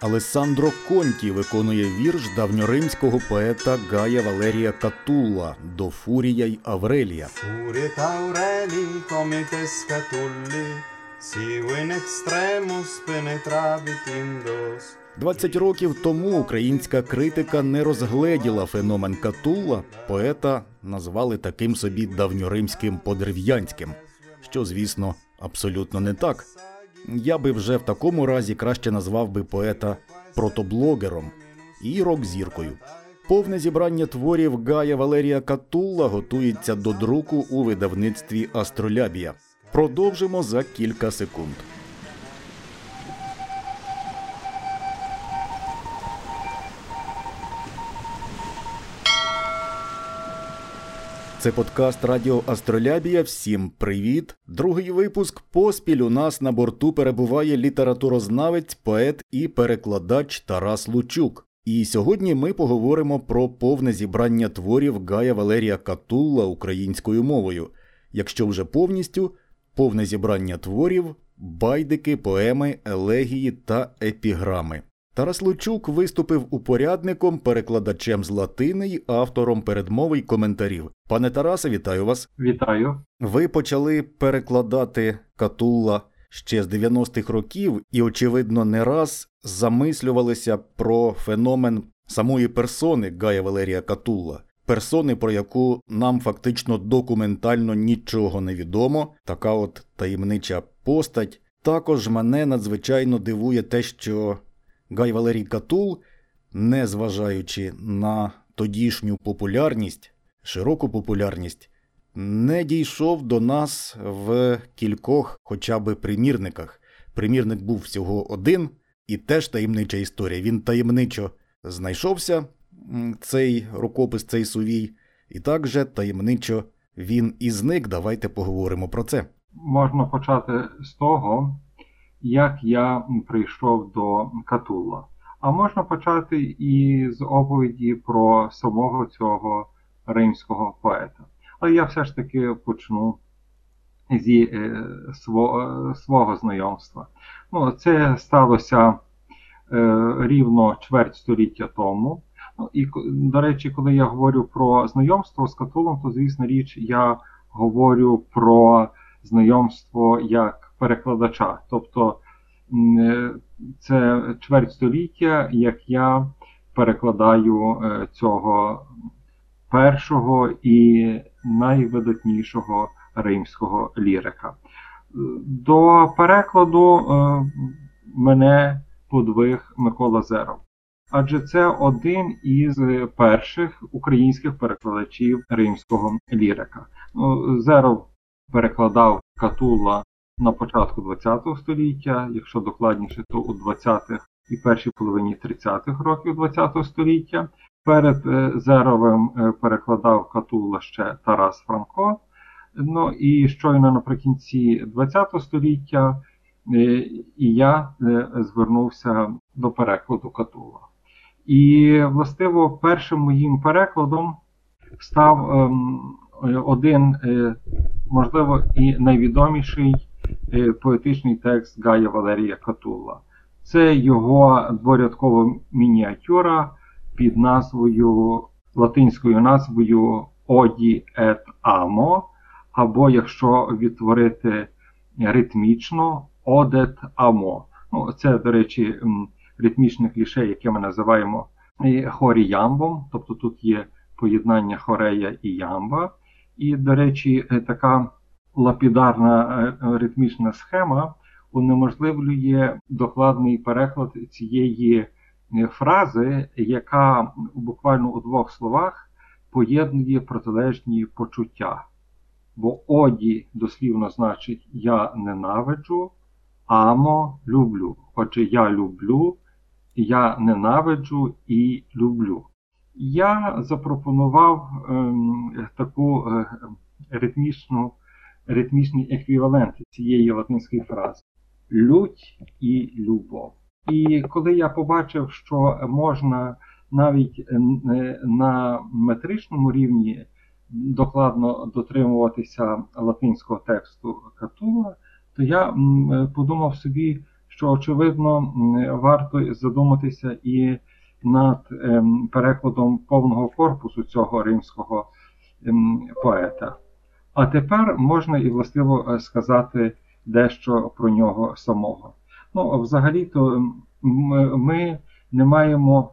Алесандро Конті виконує вірш давньоримського поета Гая Валерія Катулла до Фурія й Аврелія. Indos. 20 років тому українська критика не розгледіла феномен Катулла, поета назвали таким собі давньоримським подерев'янським, що, звісно, абсолютно не так. Я би вже в такому разі краще назвав би поета протоблогером і рок-зіркою. Повне зібрання творів Гая Валерія Катулла готується до друку у видавництві Астролябія. Продовжимо за кілька секунд. Це подкаст Радіо Астролябія. Всім привіт! Другий випуск поспіль у нас на борту перебуває літературознавець, поет і перекладач Тарас Лучук. І сьогодні ми поговоримо про повне зібрання творів Гая Валерія Катулла українською мовою. Якщо вже повністю, повне зібрання творів, байдики, поеми, елегії та епіграми. Тарас Лучук виступив упорядником, перекладачем з латини й автором передмови й коментарів. Пане Тарасе, вітаю вас. Вітаю. Ви почали перекладати Катулла ще з 90-х років і, очевидно, не раз замислювалися про феномен самої персони Гая Валерія Катулла. Персони, про яку нам фактично документально нічого не відомо, така от таємнича постать. Також мене надзвичайно дивує те, що Гай Валерій Катул, незважаючи на тодішню популярність, широку популярність, не дійшов до нас в кількох хоча би примірниках. Примірник був всього один, і теж таємнича історія. Він таємничо знайшовся, цей рукопис, цей сувій, і також таємничо він і зник. Давайте поговоримо про це. Можна почати з того, як я прийшов до Катулла. А можна почати і з оповіді про самого цього римського поета. Але я все ж таки почну зі е, свого, свого знайомства. Ну, Це сталося е, рівно чверть століття тому. Ну, і, до речі, коли я говорю про знайомство з Катулом, то, звісно річ, я говорю про знайомство як перекладача. Тобто е, це чверть століття, як я перекладаю е, цього першого і найвидатнішого римського лірика. До перекладу е, мене подвиг Микола Зеров. Адже це один із перших українських перекладачів римського лірика. Ну, Зеров перекладав Катула на початку ХХ століття, якщо докладніше, то у 20-х і першій половині 30-х років ХХ століття. Перед Зеровим перекладав Катула ще Тарас Франко. Ну і щойно наприкінці ХХ століття і я звернувся до перекладу Катула. І, властиво, першим моїм перекладом став ем, один, можливо, і найвідоміший поетичний текст Гая Валерія Катула. Це його дворядкова мініатюра під назвою латинською назвою Оді et Amo, або якщо відтворити ритмічно Одет Амо. Ну, Це, до речі, ритмічне кліше, яке ми називаємо хорі ямбом, тобто тут є поєднання хорея і ямба. І, до речі, така лапідарна ритмічна схема унеможливлює докладний переклад цієї фрази, яка буквально у двох словах поєднує протилежні почуття. Бо оді дослівно значить я ненавиджу, амо люблю. Отже, я люблю, я ненавиджу і люблю. Я запропонував ем, таку е, ритмічну, ритмічний еквівалент цієї латинської фрази лють і любов. І коли я побачив, що можна навіть на метричному рівні докладно дотримуватися латинського тексту Катула, то я подумав собі, що очевидно варто задуматися і над ем, перекладом повного корпусу цього римського ем, поета. А тепер можна і властиво е, сказати дещо про нього самого. Ну, взагалі-то ми не маємо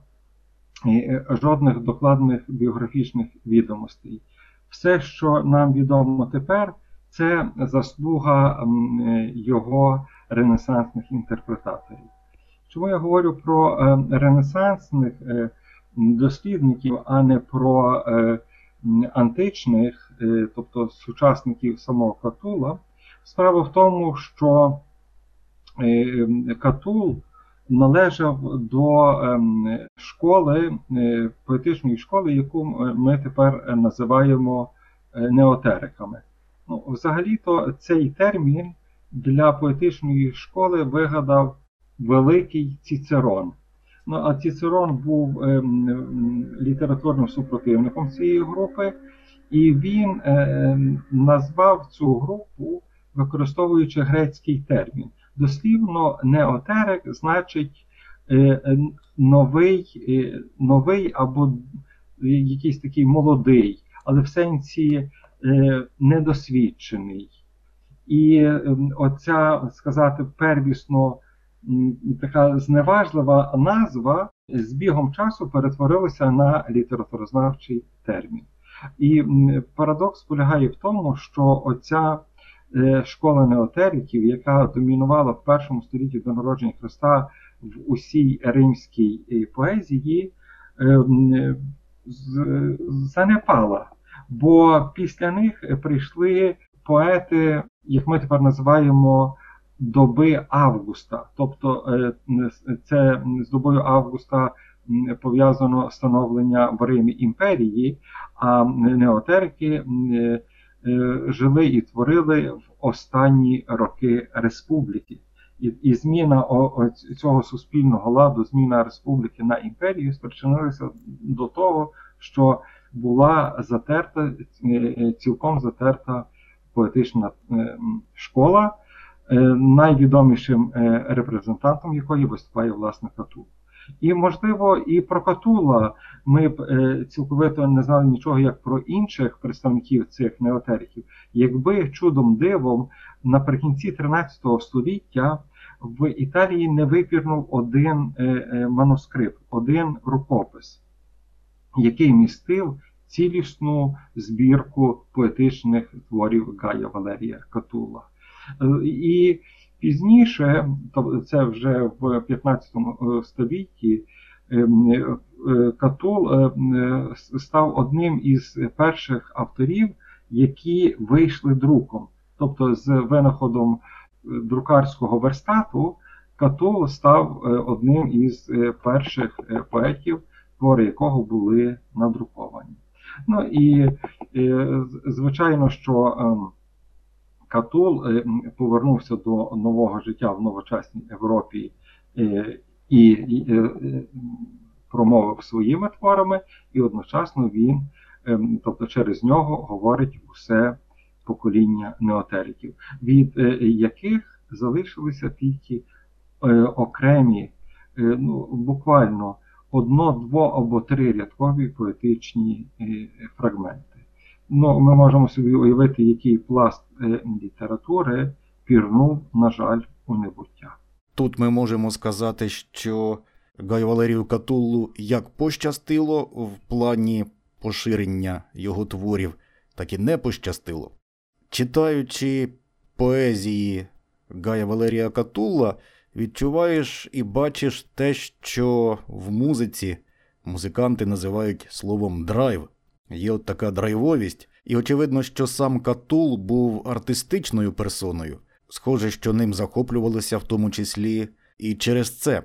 е, жодних докладних біографічних відомостей. Все, що нам відомо тепер, це заслуга е, його ренесансних інтерпретаторів. Чому я говорю про е, ренесансних е, дослідників, а не про е, античних, тобто сучасників самого Катула? Справа в тому, що Катул належав до школи, поетичної школи, яку ми тепер називаємо неотериками. Ну, взагалі-то цей термін для поетичної школи вигадав великий Цицерон. Ну, а Цицерон був ем, ем, літературним супротивником цієї групи, і він ем, назвав цю групу, використовуючи грецький термін. Дослівно, неотерик значить е, е, новий, е, новий або якийсь такий молодий, але в сенсі е, недосвідчений. І е, оця, сказати, первісно така зневажлива назва з бігом часу перетворилася на літературознавчий термін. І парадокс полягає в тому, що оця е, школа неотериків, яка домінувала в першому столітті до народження Христа в усій римській е, поезії, е, занепала. Бо після них прийшли поети, як ми тепер називаємо, доби Августа. Тобто е, це з добою Августа пов'язано становлення в Римі імперії, а неотерики м, е, е, жили і творили в останні роки республіки. І, і зміна цього суспільного ладу, зміна республіки на імперію спричинилася до того, що була затерта, цілком затерта поетична школа, найвідомішим е, репрезентантом якої виступає власне Катул. І, можливо, і про Катула ми б е, цілковито не знали нічого як про інших представників цих неотериків, якби чудом дивом наприкінці 13 століття в Італії не випірнув один е, е, манускрипт, один рукопис, який містив цілісну збірку поетичних творів Гая Валерія Катула. Е, І пізніше, це вже в 15 столітті, ем, е, Катул е, е, став одним із перших авторів, які вийшли друком. Тобто з винаходом друкарського верстату Катул став одним із перших поетів, твори якого були надруковані. Ну і звичайно, що ем, Катул е, повернувся до нового життя в новочасній Європі е, і, е, промовив своїми творами, і одночасно він, ем, тобто через нього, говорить усе покоління неотериків, від яких залишилися тільки окремі, ну, буквально одно, дво або три рядкові поетичні фрагменти. Ну, ми можемо собі уявити, який пласт е, літератури пірнув, на жаль, у небуття. Тут ми можемо сказати, що Гай Валерію Катуллу як пощастило в плані поширення його творів, так і не пощастило. Читаючи поезії Гая Валерія Катулла, відчуваєш і бачиш те, що в музиці музиканти називають словом драйв. Є от така драйвовість, і очевидно, що сам Катул був артистичною персоною. Схоже, що ним захоплювалися в тому числі і через це.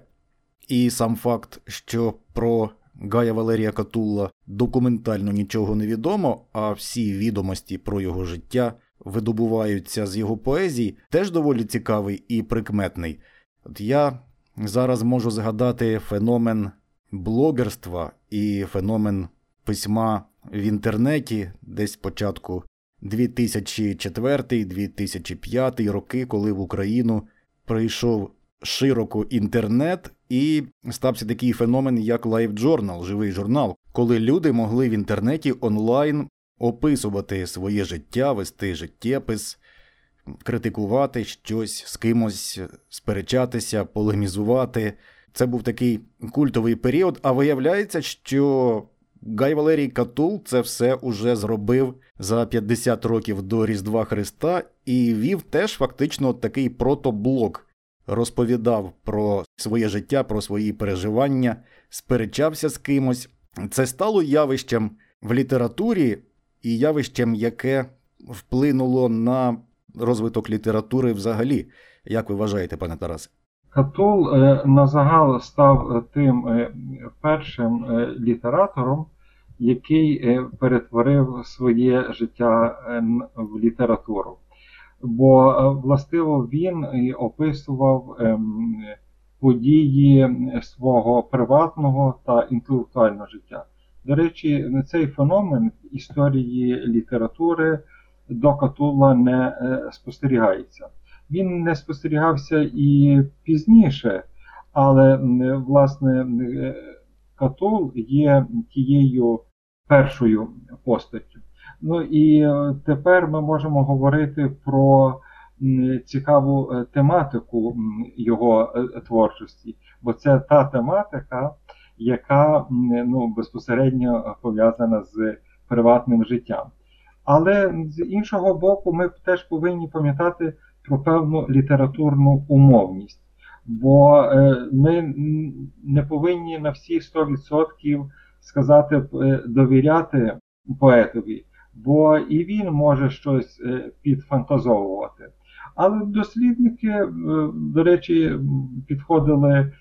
І сам факт, що про Гая Валерія Катулла документально нічого не відомо, а всі відомості про його життя видобуваються з його поезій, теж доволі цікавий і прикметний. От я зараз можу згадати феномен блогерства і феномен письма в інтернеті десь початку 2004-2005 роки, коли в Україну прийшов широко інтернет, і стався такий феномен, як Journal, живий журнал, коли люди могли в інтернеті онлайн описувати своє життя, вести життєпис, критикувати щось, з кимось сперечатися, полемізувати. Це був такий культовий період, а виявляється, що Гай Валерій Катул це все уже зробив за 50 років до Різдва Христа і вів теж фактично такий протоблок. Розповідав про своє життя, про свої переживання, сперечався з кимось. Це стало явищем в літературі і явищем, яке вплинуло на розвиток літератури взагалі. Як ви вважаєте, пане Тарасе? Катул е, на загал став тим е, першим е, літератором, який перетворив своє життя в літературу. Бо властиво він описував ем, події свого приватного та інтелектуального життя. До речі, цей феномен в історії літератури до Катула не спостерігається. Він не спостерігався і пізніше, але власне Катул є тією першою постаттю. Ну і е, тепер ми можемо говорити про цікаву е, тематику його е, творчості, бо це та тематика, яка ну, безпосередньо пов'язана з приватним життям. Але з іншого боку, ми теж повинні пам'ятати про певну літературну умовність. Бо е, ми не повинні на всі 100% сказати е, довіряти поетові, бо і він може щось е, підфантазовувати. Але дослідники, до речі, підходили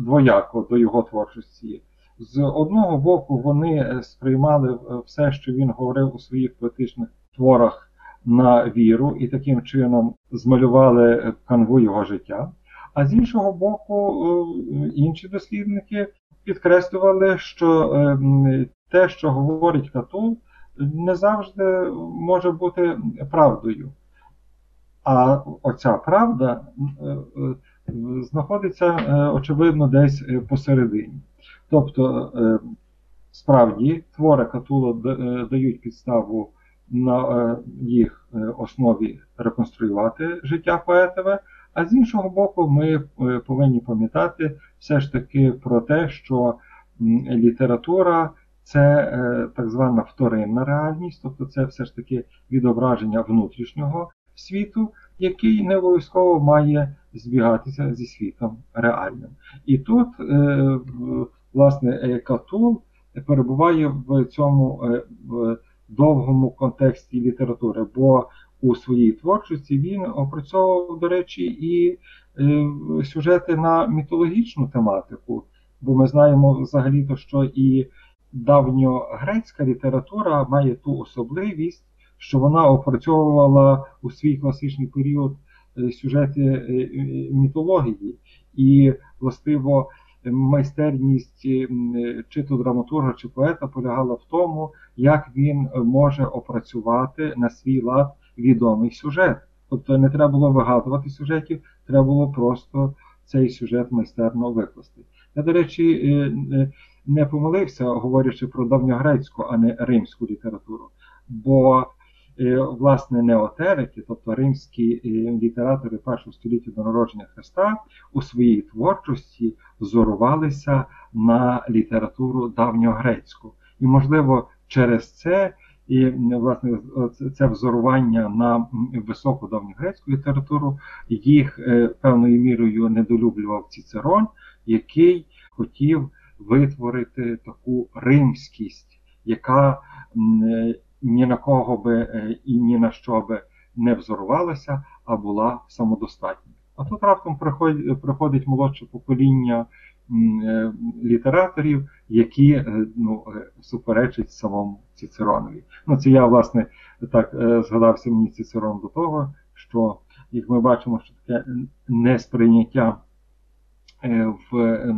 двояко до його творчості. З одного боку, вони сприймали все, що він говорив у своїх поетичних творах на віру і таким чином змалювали канву його життя. А з іншого боку, е, інші дослідники підкреслювали, що е, те, що говорить Катул, не завжди може бути правдою. А оця правда е, знаходиться, очевидно, десь посередині. Тобто, справді, твори Катула дають підставу на е, їх е, основі реконструювати життя поетове, а з іншого боку, ми е, повинні пам'ятати все ж таки про те, що література це так звана вторинна реальність, тобто це все ж таки відображення внутрішнього світу, який не обов'язково має збігатися зі світом реальним. І тут, власне, Катул перебуває в цьому довгому контексті літератури, бо у своїй творчості він опрацьовував, до речі, і е, сюжети на мітологічну тематику, бо ми знаємо взагалі-то, що і давньогрецька література має ту особливість, що вона опрацьовувала у свій класичний період е, сюжети е, мітології, і властиво майстерність чи то драматурга, чи поета полягала в тому, як він може опрацювати на свій лад відомий сюжет. Тобто не треба було вигадувати сюжетів, треба було просто цей сюжет майстерно викласти. Я, до речі, е, е, не помилився, говорячи про давньогрецьку, а не римську літературу. Бо Е, власне неотерики, тобто римські е, літератори першого століття до народження Христа, у своїй творчості зорувалися на літературу давньогрецьку. І, можливо, через це і власне це взорування на високу давньогрецьку літературу їх е, певною мірою недолюблював Цицерон, який хотів витворити таку римськість, яка ні на кого би е, і ні на що би не взорвалася, а була самодостатня. А тут раптом приходить, молодше покоління е, літераторів, які е, ну, суперечать самому Цицеронові. Ну, Це я, власне, так згадався мені Цицерон до того, що, як ми бачимо, що таке несприйняття в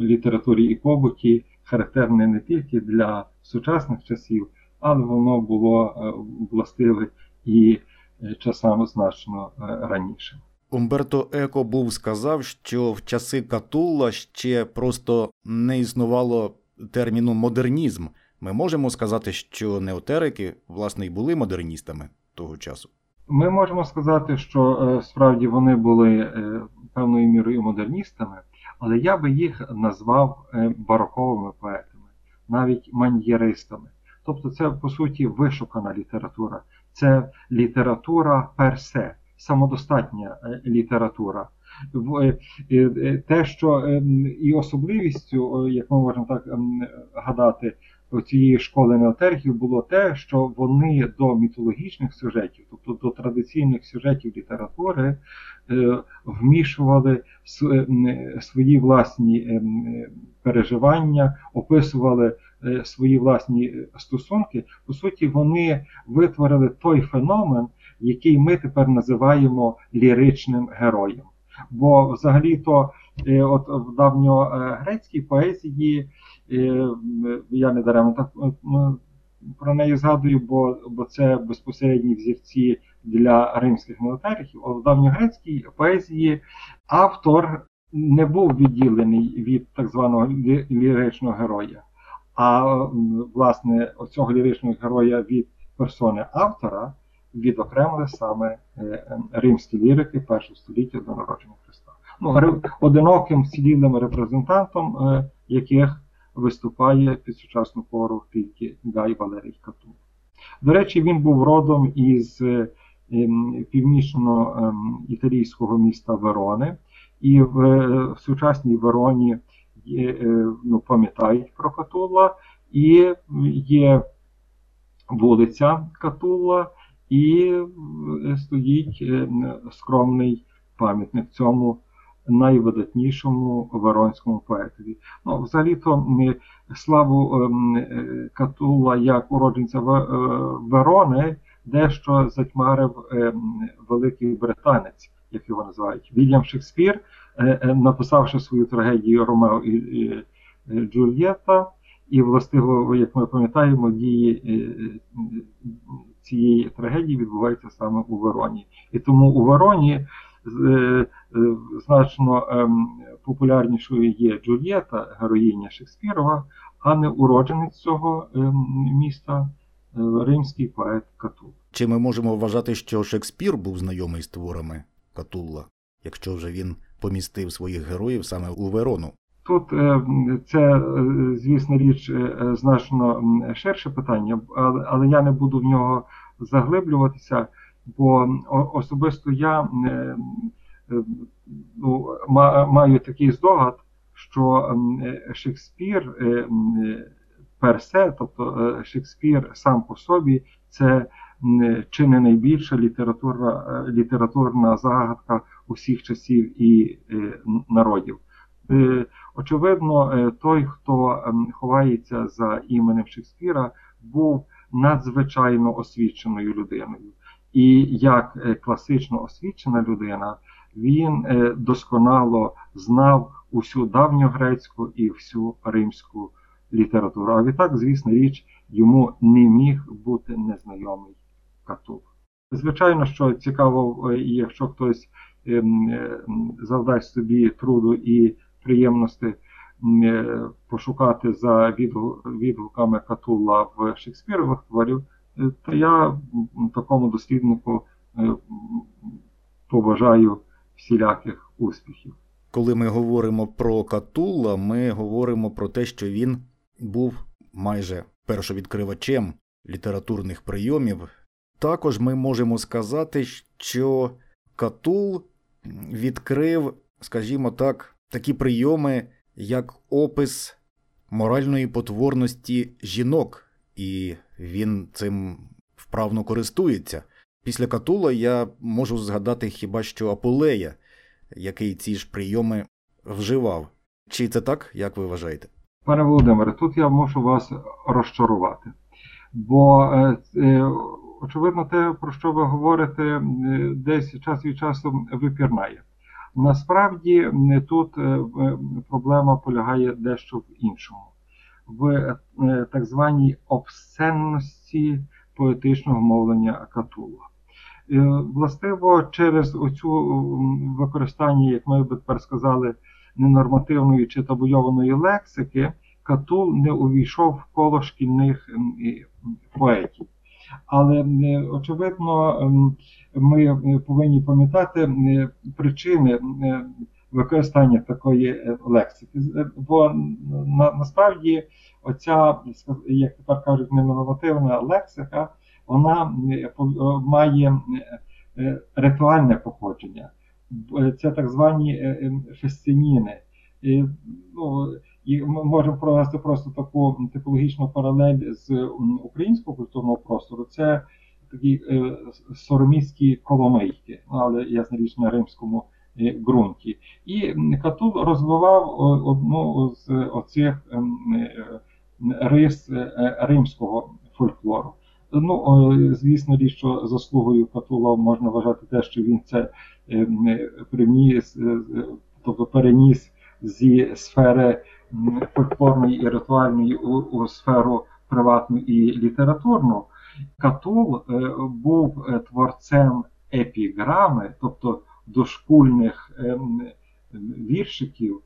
літературі і побуті характерне не тільки для сучасних часів, але воно було е, властиве і е, часами значно е, раніше. Умберто Еко був сказав, що в часи Катулла ще просто не існувало терміну модернізм. Ми можемо сказати, що неотерики, власне, й були модерністами того часу. Ми можемо сказати, що справді вони були певною мірою модерністами, але я би їх назвав бароковими поетами, навіть маньєристами. Тобто, це по суті вишукана література, це література персе, самодостатня е, література. Е, е, Те, що ем, і особливістю, як ми можемо так ем, гадати, цієї школи неотергів було те, що вони до мітологічних сюжетів, тобто до традиційних сюжетів літератури, е, вмішували е, м, свої власні е, переживання, описували е, свої власні е, стосунки. По суті, вони витворили той феномен, який ми тепер називаємо ліричним героєм. Бо взагалі-то, е, от в давньогрецькій поезії, е, я не даремно так про неї згадую, бо, бо це безпосередні взірці для римських. От в давньогрецькій поезії автор не був відділений від так званого ліричного героя. А власне оцього ліричного героя від персони автора відокремили саме е, е, римські лірики першого століття до народження. Ну, одиноким вцілілим репрезентантом е, яких виступає під сучасну пору тільки Гай Валерій Кату. До речі, він був родом із е, ем, північно-італійського міста Верони, і в, е, в сучасній Вероні ну, пам'ятають про Катулла, і є вулиця Катулла, і стоїть е, скромний пам'ятник цьому найвидатнішому веронському поетові. Ну, взагалі-то славу ем, е, Катула як уродженця Ве- Верони дещо затьмарив ем, великий британець, як його називають, Вільям Шекспір, е, е, написавши свою трагедію Ромео і Джульєта. І властиво, як ми пам'ятаємо, дії цієї трагедії відбуваються саме у Вероні. І тому у Вероні значно ем, популярнішою є Джульєта, героїня Шекспірова, а не уродженець цього ем, міста е, римський поет Катул. Чи ми можемо вважати, що Шекспір був знайомий з творами Катулла, якщо вже він помістив своїх героїв саме у Верону? Тут е, це, е, звісно, річ е, е, значно ширше питання, але я не буду в нього заглиблюватися, бо особисто я е, е, ну, маю такий здогад, що е, Шекспір персе, тобто Шекспір сам по собі, це чи не найбільша літературна, літературна загадка усіх часів і народів. Очевидно, той, хто ховається за іменем Шекспіра, був надзвичайно освіченою людиною. І як е, класично освічена людина, він е, досконало знав усю давньогрецьку і всю римську літературу. А відтак, звісно, річ йому не міг бути незнайомий Катул. Звичайно, що цікаво, е, якщо хтось ем, завдасть собі труду і приємності пошукати за відгуками Катулла в Шекспірових творів, то я такому досліднику е, побажаю всіляких успіхів. Коли ми говоримо про Катулла, ми говоримо про те, що він був майже першовідкривачем літературних прийомів. Також ми можемо сказати, що Катул відкрив, скажімо так, такі прийоми, як опис моральної потворності жінок, і він цим вправно користується. Після Катула я можу згадати хіба що Аполея, який ці ж прийоми вживав. Чи це так, як ви вважаєте? Пане Володимире, тут я мушу вас розчарувати. Бо, е, е, очевидно, те, про що ви говорите, е, десь час від часу випірнає. Насправді тут е, проблема полягає дещо в іншому, в е, так званій обсценності поетичного мовлення Катула. Е, Властиво, через оцю використання, як ми би тепер сказали, ненормативної чи табуйованої лексики, Катул не увійшов в коло шкільних поетів. Але е, очевидно, ми е, повинні пам'ятати е, причини е, використання такої е, лексики. Бо на, насправді оця, як тепер кажуть, ненормативна лексика, вона е, е, має е, е, ритуальне походження. Е, Це так звані е, е, фестиніни. І, ну, і ми можемо провести просто таку типологічну паралель з українського культурного простору. Це такі е, сороміські коломийки, але ясна річ на римському е, ґрунті. І Катул розвивав одну з оцих ем, е, рис е, римського фольклору. Ну, звісно, річ, що заслугою Катула можна вважати те, що він це ем, е, привніс, е, тобто переніс зі сфери фольклорної і ритуальної у, у сферу приватну і літературну. Катул був творцем епіграми, тобто дошкульних ем, віршиків,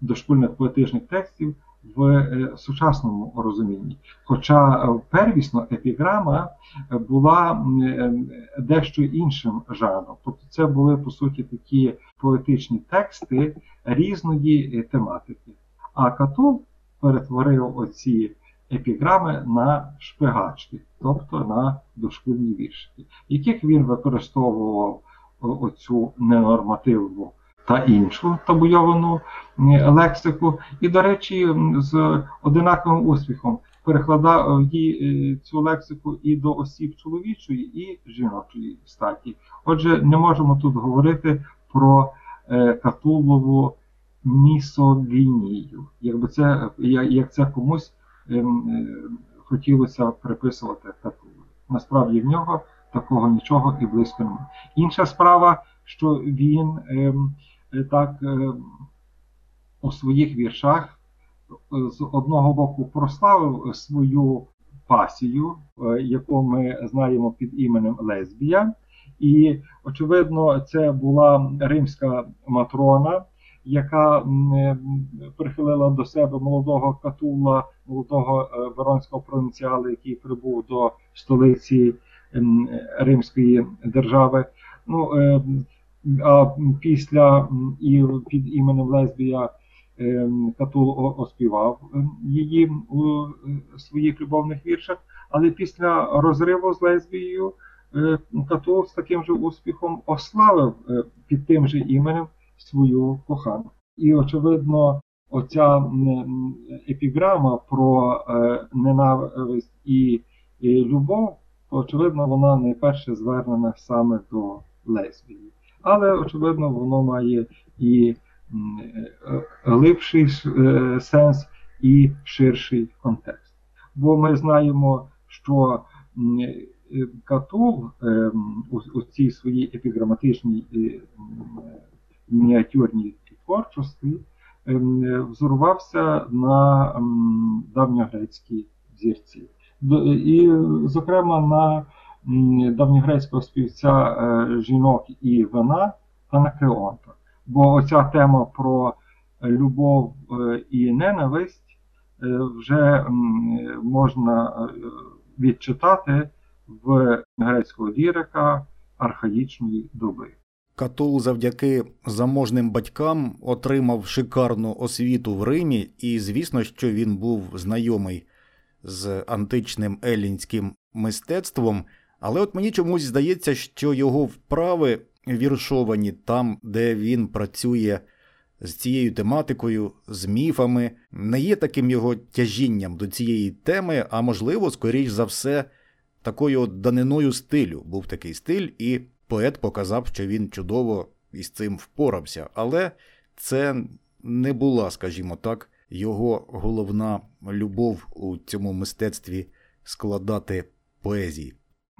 дошкульних поетичних текстів в е, сучасному розумінні. Хоча е, первісно епіграма була е, дещо іншим жанром. Тобто це були по суті такі поетичні тексти різної е, тематики. А Катул перетворив оці епіграми на шпигачки, тобто на дошкільні віршики, яких він використовував оцю ненормативну та іншу табуйовану е, лексику, і, до речі, з одинаковим успіхом перекладав е, цю лексику і до осіб чоловічої, і жіночої статі. Отже, не можемо тут говорити про е, Катулову місогінію, якби це як це комусь ем, е, хотілося приписувати Катулу. Насправді в нього такого нічого і близько немає. Інша справа, що він ем, е, так ем, у своїх віршах е, з одного боку прославив свою пасію, е, яку ми знаємо під іменем Лесбія. І, очевидно, це була римська матрона, яка е, прихилила до себе молодого катула, молодого веронського провінціала, який прибув до столиці ем, Римської держави. Ну, е, а після і під іменем Лесбія ем, Катул оспівав ем, її у е, своїх любовних віршах, але після розриву з лесбією е, Катул з таким же успіхом ославив е, під тим же іменем свою кохану. І, очевидно, оця епіграма про е, ненависть і любов, очевидно, вона найперше звернена саме до лесбії. Але, очевидно, воно має і е, глибший е, сенс, і ширший контекст. Бо ми знаємо, що е, Катул у, цій своїй епіграматичній мініатюрній творчості ем, взорувався на давньогрецькій зірці. І, зокрема, на давньогрецького співця е, жінок і вина Анакреонта. Бо оця тема про любов е, і ненависть е, вже можна відчитати в грецького лірика архаїчної доби. Катул завдяки заможним батькам отримав шикарну освіту в Римі, і звісно, що він був знайомий з античним елінським мистецтвом. Але от мені чомусь здається, що його вправи віршовані там, де він працює з цією тематикою, з міфами, не є таким його тяжінням до цієї теми, а можливо, скоріш за все, такою от даниною стилю. Був такий стиль, і поет показав, що він чудово із цим впорався. Але це не була, скажімо так, його головна любов у цьому мистецтві складати поезії.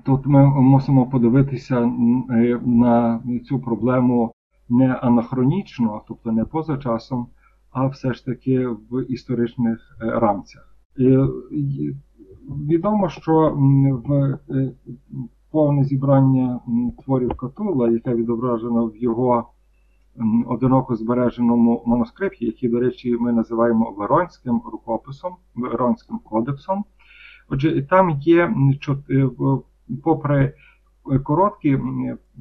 Тут ми мусимо подивитися е, на цю проблему не анахронічно, тобто не поза часом, а все ж таки в історичних е, рамцях. Відомо, що в е, повне зібрання творів Катула, яке відображено в його одиноко збереженому манускрипті, який, до речі, ми називаємо Веронським рукописом, Веронським кодексом. Отже, там є, е, попри е, короткі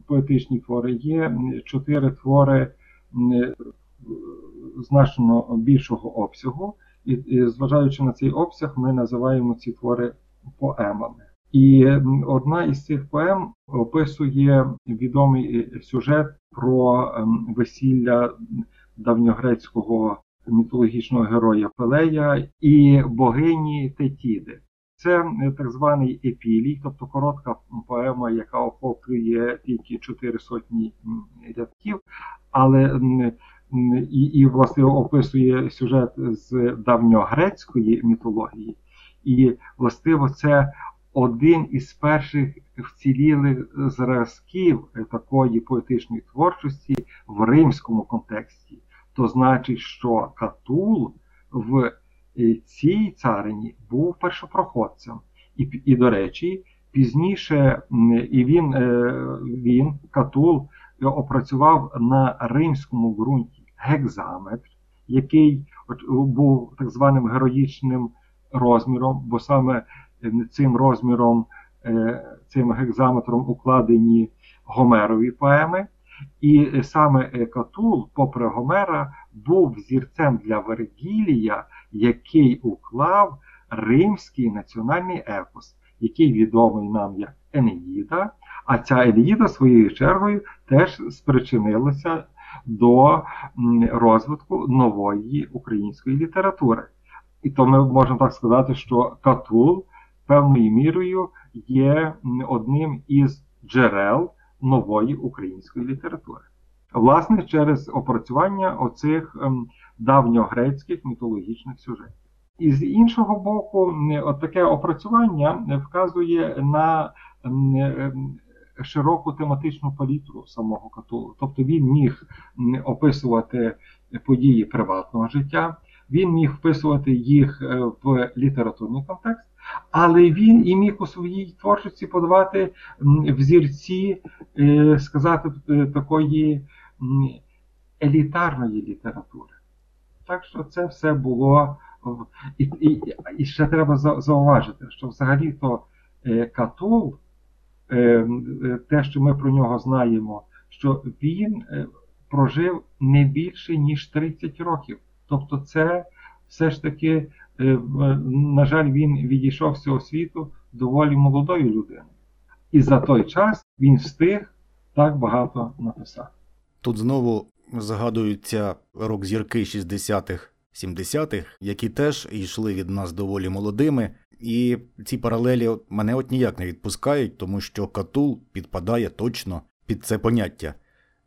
поетичні твори, є чотири твори значно більшого обсягу, і зважаючи на цей обсяг, ми називаємо ці твори поемами. І одна із цих поем описує відомий е, сюжет про ем, весілля давньогрецького мітологічного героя Пелея і богині Тетіди. Це е, так званий епілій, тобто коротка поема, яка охоплює тільки чотири сотні рядків, але і, і власне описує сюжет з давньогрецької мітології. І властиво це один із перших вцілілих зразків такої поетичної творчості в римському контексті. То значить, що Катул в е, цій царині був першопроходцем. І, і до речі, пізніше і він, е, він Катул, е, опрацював на римському ґрунті гекзаметр, який був так званим героїчним розміром, бо саме цим розміром, е, цим гекзаметром укладені Гомерові поеми. І е, саме е, Катул, попри Гомера, був взірцем для Вергілія, який уклав римський національний епос, який відомий нам як Енеїда. А ця Енеїда своєю чергою теж спричинилася до розвитку нової української літератури. І то ми можемо так сказати, що Катул певною мірою є одним із джерел нової української літератури. Власне, через опрацювання оцих ем, давньогрецьких мітологічних сюжетів. І з іншого боку, от таке опрацювання е, вказує на ем, широку тематичну палітру самого Катулу. Тобто він міг описувати події приватного життя, він міг вписувати їх е, в літературний контекст, але він і міг у своїй творчості подавати взірці, е, сказати, е, такої елітарної літератури. Так що це все було. І, і, і ще треба зауважити, що взагалі-то е, Катул, те, що ми про нього знаємо, що він прожив не більше ніж 30 років. Тобто, це все ж таки, на жаль, він відійшов з цього світу доволі молодою людиною. І за той час він встиг так багато написати. Тут знову згадуються рок-зірки 60-х, 70-х, які теж йшли від нас доволі молодими. І ці паралелі мене от ніяк не відпускають, тому що Катул підпадає точно під це поняття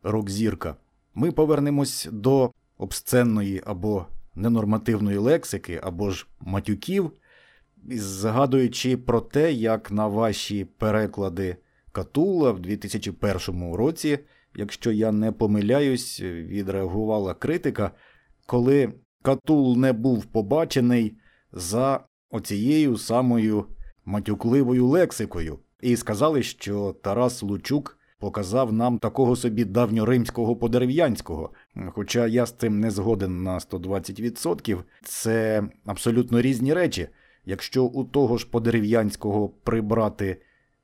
рок-зірка. Ми повернемось до обсценної або ненормативної лексики, або ж матюків, згадуючи про те, як на ваші переклади Катула в 2001 році, якщо я не помиляюсь, відреагувала критика, коли Катул не був побачений за оцією самою матюкливою лексикою, і сказали, що Тарас Лучук показав нам такого собі давньоримського подерев'янського. Хоча я з цим не згоден на 120%, це абсолютно різні речі. Якщо у того ж подерев'янського прибрати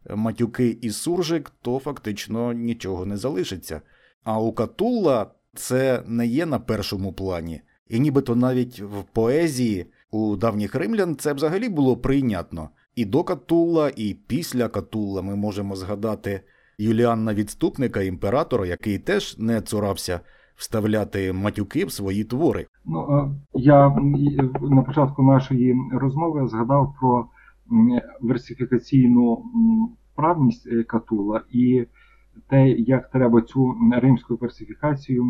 матюки і суржик, то фактично нічого не залишиться. А у Катулла це не є на першому плані. І нібито навіть в поезії у давніх римлян це взагалі було прийнятно. І до Катулла, і після Катулла ми можемо згадати Юліанна Відступника, імператора, який теж не цурався вставляти матюки в свої твори. Ну, е, я е, на початку нашої розмови згадав про версифікаційну м, вправність е, Катула і те, як треба цю римську версифікацію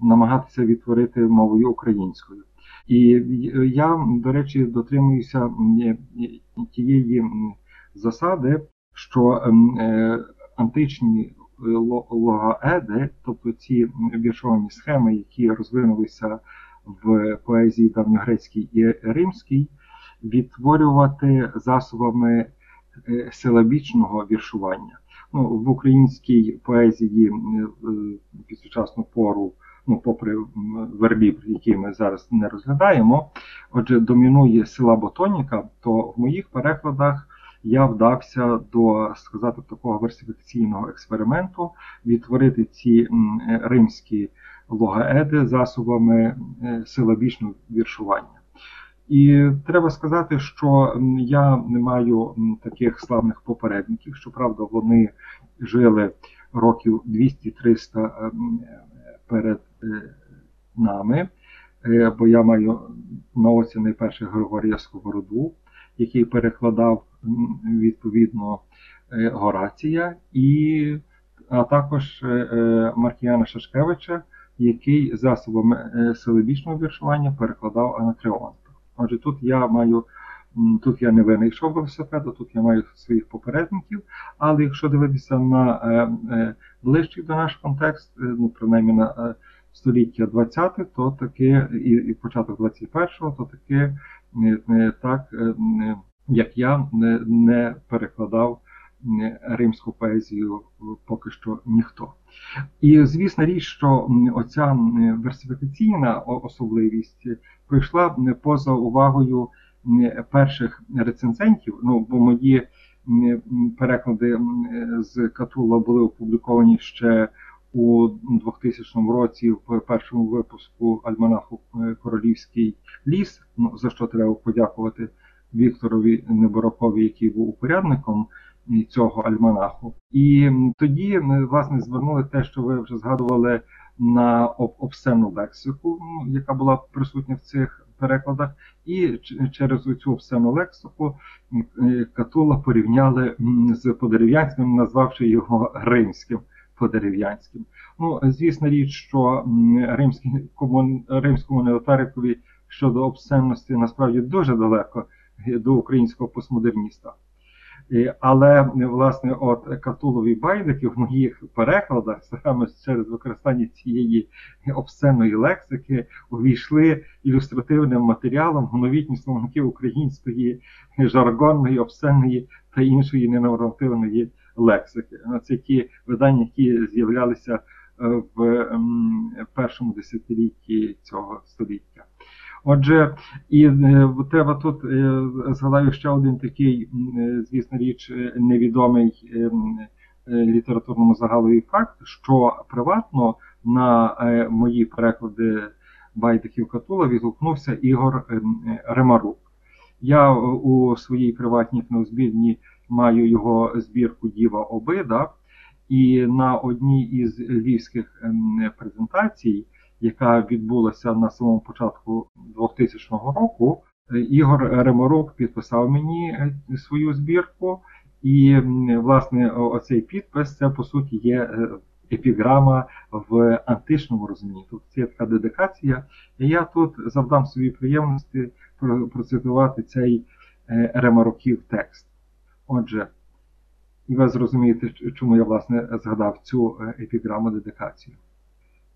намагатися відтворити мовою українською. І я, до речі, дотримуюся тієї засади, що античні логоеди, тобто ці віршовані схеми, які розвинулися в поезії давньогрецькій і римській, відтворювати засобами е, силабічного віршування. Ну, В українській поезії е, під сучасну пору, ну, попри вербів, які ми зараз не розглядаємо, отже, домінує силаботоніка, то в моїх перекладах я вдався до сказати такого версифікаційного експерименту, відтворити ці римські логоеди засобами силабічного віршування. І треба сказати, що я не маю таких славних попередників. Щоправда, вони жили років 200-300 е, перед е, нами, е, бо я маю на оці найперше Григорія Сковороду, який перекладав відповідно Горація, і, а також Маркіяна Шашкевича, який засобами силибічного віршування перекладав Анатреон. Отже, тут я маю, тут я не винайшов велосипеду, тут я маю своїх попередників, але якщо дивитися на е, е, ближчий до наш контекст, е, ну принаймні на століття 20, то таки, і, і початок 21-го, то таки так, як я не, перекладав римську поезію поки що ніхто. І звісна річ, що оця версифікаційна особливість прийшла поза увагою перших рецензентів. Ну, бо мої переклади з Катула були опубліковані ще у 2000 році в першому випуску Альманаху е, Королівський ліс, ну, за що треба подякувати Вікторові Неборокові, який був упорядником цього альманаху. І тоді власне звернули те, що ви вже згадували на обсценну лексику, ну, яка була присутня в цих перекладах, і через цю обсценну лексику Катула порівняли з подерев'янським, назвавши його римським подерев'янським. Ну, звісна річ, що римському неотарикові щодо обсценності насправді дуже далеко до українського постмодерніста. Але власне от катулові байдики в моїх перекладах саме через використання цієї обсценної лексики увійшли ілюстративним матеріалом в новітні словники української жаргонної, обсценної та іншої ненормативної лексики. Це ті видання, які з'являлися е, в першому десятилітті цього століття. Отже, і е, треба тут е, згадаю ще один такий, звісно річ, невідомий літературному загалові факт, що приватно на мої переклади байдиків Катула відгукнувся Ігор Ремарук. Я у своїй приватній книгозбірні маю його збірку Діва Обида, і на одній із львівських ем, презентацій яка відбулася на самому початку 2000 року, Ігор Реморук підписав мені е, свою збірку, і власне оцей підпис це по суті є е, епіграма в античному розумінні. Тобто це така дедикація. І я тут завдам собі приємності процитувати цей е, Ремаруків текст. Отже, і ви зрозумієте, чому я власне згадав цю епіграму дедикацію.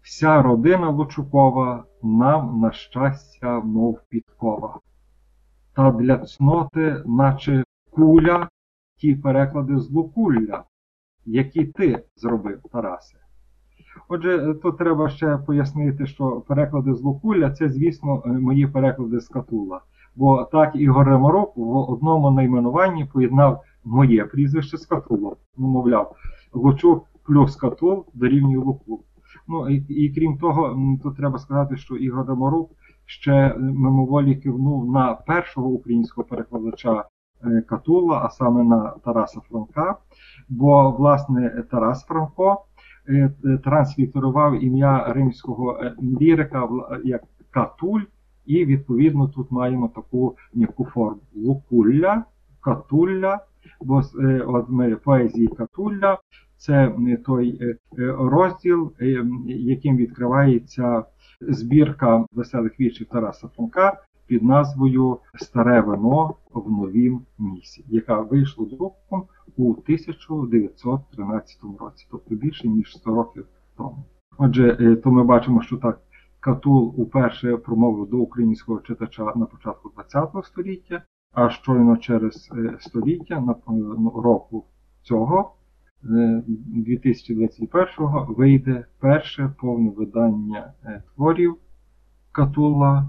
Вся родина Лучукова нам, на щастя, мов підкова. Та для цноти, наче куля, ті переклади з Лукулля, які ти зробив, Тарасе. Отже, тут треба ще пояснити, що переклади з Лукулля це, звісно, мої переклади з Катула. Бо так Ігор Ремарок в одному найменуванні поєднав моє прізвище з Катулом. Ну, мовляв, Лучук плюс Катул дорівнює Лукул. Ну і, і крім того, тут треба сказати, що Ігор Доморук ще мимоволі кивнув на першого українського перекладача е, Катула, а саме на Тараса Франка. Бо, власне, Тарас Франко е, ім'я римського е, лірика як Катуль, і відповідно тут маємо таку м'яку форму Лукулля, Катулля. Бо от ми поезії Катулля це той е, е, розділ, е, яким відкривається збірка веселих віршів Тараса Франка під назвою Старе вино в новім місі, яка вийшла друком у 1913 році, тобто більше ніж 100 років тому. Отже, то ми бачимо, що так Катул уперше промовив до українського читача на початку ХХ століття, А щойно через е, століття, на ну, року цього, е, 2021-го, вийде перше повне видання е, творів Катула е,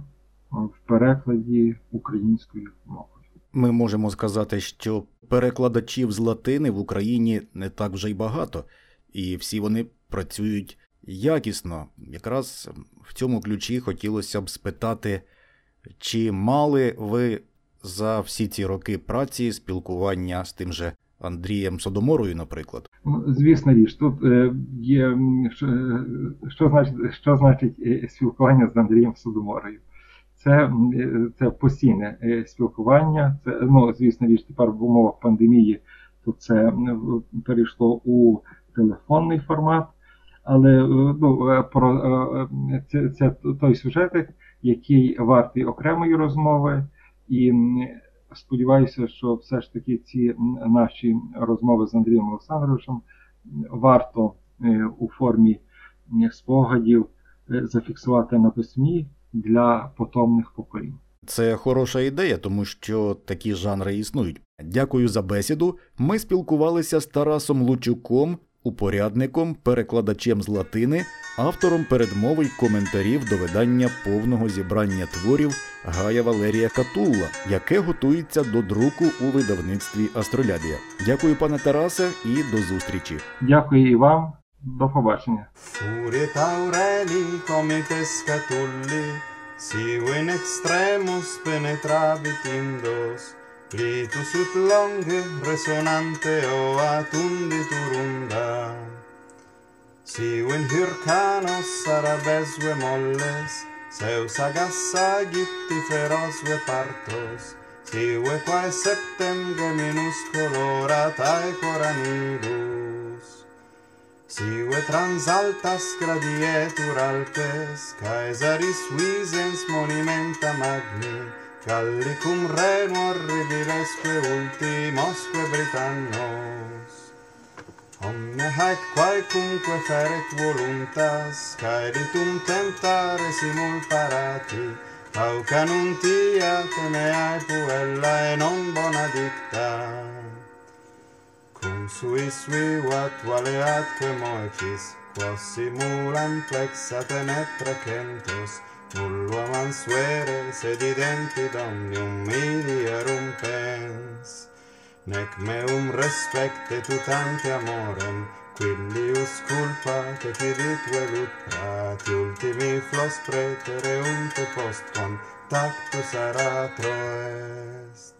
в перекладі українською мовою. Ми можемо сказати, що перекладачів з латини в Україні не так вже й багато, і всі вони працюють якісно. Якраз в цьому ключі хотілося б спитати, чи мали ви за всі ці роки праці спілкування з тим же Андрієм Содоморою, наприклад? Ну, звісно річ, тут е, є що, е, що значить, що значить е, спілкування з Андрієм Содоморою. Це, це постійне спілкування. Це, ну, звісно річ, тепер в умовах пандемії то це перейшло у телефонний формат. Але е, ну, е, про, е, це, це той сюжетик, який вартий окремої розмови. І сподіваюся, що все ж таки ці наші розмови з Андрієм Олександровичем варто у формі спогадів зафіксувати на письмі для потомних поколінь. Це хороша ідея, тому що такі жанри існують. Дякую за бесіду. Ми спілкувалися з Тарасом Лучуком, упорядником, перекладачем з латини, автором передмови й коментарів до видання повного зібрання творів Гая Валерія Катулла, яке готується до друку у видавництві Астролябія. Дякую, пане Тарасе, і до зустрічі. Дякую і вам. До побачення. Furie taureli comite scatulli, siu in extremus penetravit indos, Clitus ut longe resonante oatundi turunda, Siwen hyrcanos arabesve molles, Zeus agassagiti ferosve partos, Sive quae septem geminus coloratae coranidus. Sive transaltas gradietur alpes, Caesaris visens monimenta magni, Callicum renor arribilesque ultimosque Britannos. Omne haec quaecumque feret voluntas, caeditum tentare simul parati, pauca nuntia temeae e non bona dicta. Cum suis vivat valeatque moecis, quos simulant plexat et netracentos, Nullo mansueres sed identi omnium milia rumpens nec meum respecte tutante amorem Quillius culpa che quiditue lucrati ultimi flos pretere unte postquam tactus aratro est.